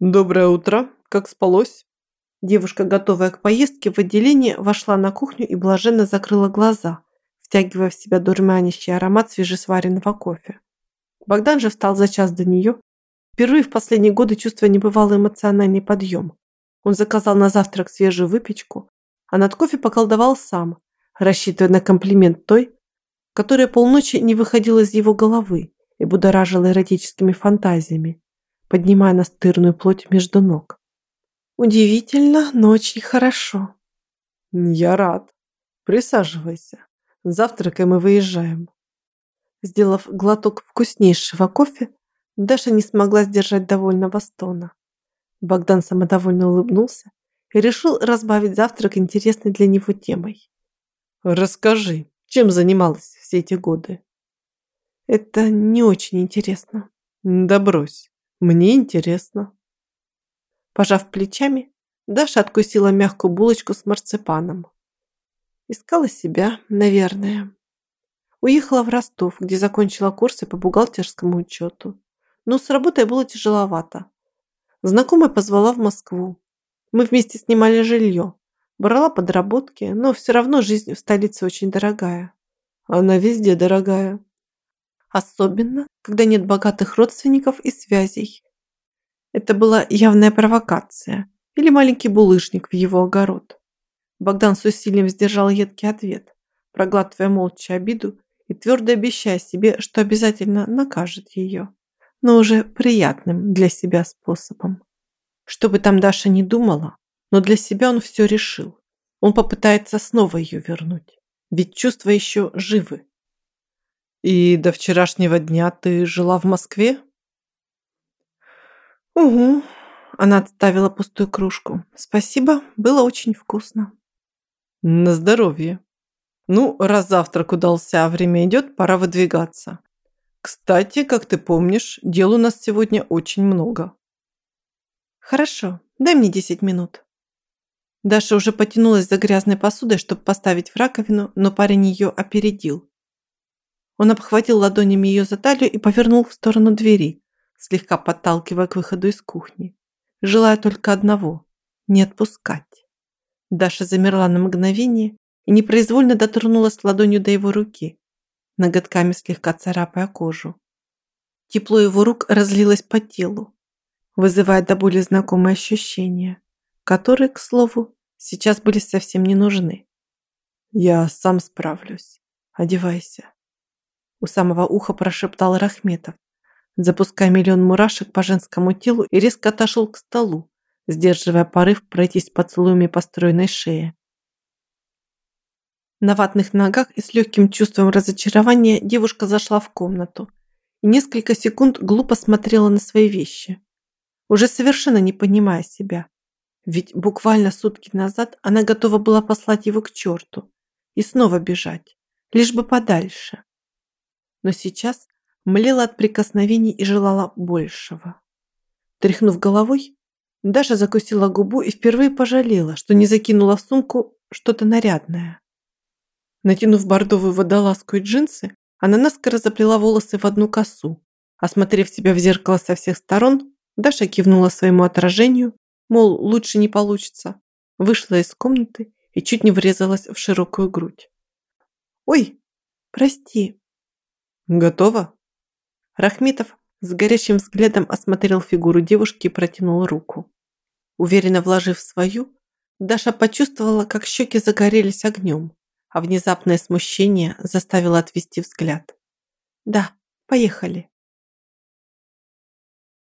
Доброе утро. Как спалось? Девушка, готовая к поездке в отделение, вошла на кухню и блаженно закрыла глаза, втягивая в себя дурманящий аромат свежесваренного кофе. Богдан же встал за час до нее, впервые в последние годы чувствуя небывалый эмоциональный подъем. Он заказал на завтрак свежую выпечку, а над кофе поколдовал сам, рассчитывая на комплимент той, которая полночи не выходила из его головы и будоражила эротическими фантазиями поднимая настырную плоть между ног. Удивительно, но очень хорошо. Я рад. Присаживайся. Завтракаем и выезжаем. Сделав глоток вкуснейшего кофе, Даша не смогла сдержать довольного стона. Богдан самодовольно улыбнулся и решил разбавить завтрак интересной для него темой. «Расскажи, чем занималась все эти годы?» «Это не очень интересно». «Да брось. Мне интересно. Пожав плечами, Даша откусила мягкую булочку с марципаном. Искала себя, наверное. Уехала в Ростов, где закончила курсы по бухгалтерскому учету. Но с работой было тяжеловато. Знакомая позвала в Москву. Мы вместе снимали жилье. Брала подработки, но все равно жизнь в столице очень дорогая. Она везде дорогая. Особенно, когда нет богатых родственников и связей. Это была явная провокация или маленький булыжник в его огород. Богдан с усилием сдержал едкий ответ, проглатывая молча обиду и твердо обещая себе, что обязательно накажет ее, но уже приятным для себя способом. Что бы там Даша не думала, но для себя он все решил. Он попытается снова ее вернуть, ведь чувства еще живы. И до вчерашнего дня ты жила в Москве? Угу. Она отставила пустую кружку. Спасибо, было очень вкусно. На здоровье. Ну, раз завтрак удался, а время идет, пора выдвигаться. Кстати, как ты помнишь, дел у нас сегодня очень много. Хорошо, дай мне 10 минут. Даша уже потянулась за грязной посудой, чтобы поставить в раковину, но парень ее опередил. Он обхватил ладонями ее за талию и повернул в сторону двери, слегка подталкивая к выходу из кухни, желая только одного – не отпускать. Даша замерла на мгновение и непроизвольно дотронулась ладонью до его руки, ноготками слегка царапая кожу. Тепло его рук разлилось по телу, вызывая до боли знакомые ощущения, которые, к слову, сейчас были совсем не нужны. «Я сам справлюсь. Одевайся». У самого уха прошептал Рахметов, запуская миллион мурашек по женскому телу и резко отошел к столу, сдерживая порыв пройтись поцелуями по стройной шее. На ватных ногах и с легким чувством разочарования девушка зашла в комнату и несколько секунд глупо смотрела на свои вещи, уже совершенно не понимая себя. Ведь буквально сутки назад она готова была послать его к черту и снова бежать, лишь бы подальше но сейчас млела от прикосновений и желала большего. Тряхнув головой, Даша закусила губу и впервые пожалела, что не закинула в сумку что-то нарядное. Натянув бордовую водолазку и джинсы, она наскоро заплела волосы в одну косу. Осмотрев себя в зеркало со всех сторон, Даша кивнула своему отражению, мол, лучше не получится, вышла из комнаты и чуть не врезалась в широкую грудь. «Ой, прости», Готово? Рахметов с горящим взглядом осмотрел фигуру девушки и протянул руку. Уверенно вложив свою, Даша почувствовала, как щеки загорелись огнем, а внезапное смущение заставило отвести взгляд. «Да, поехали».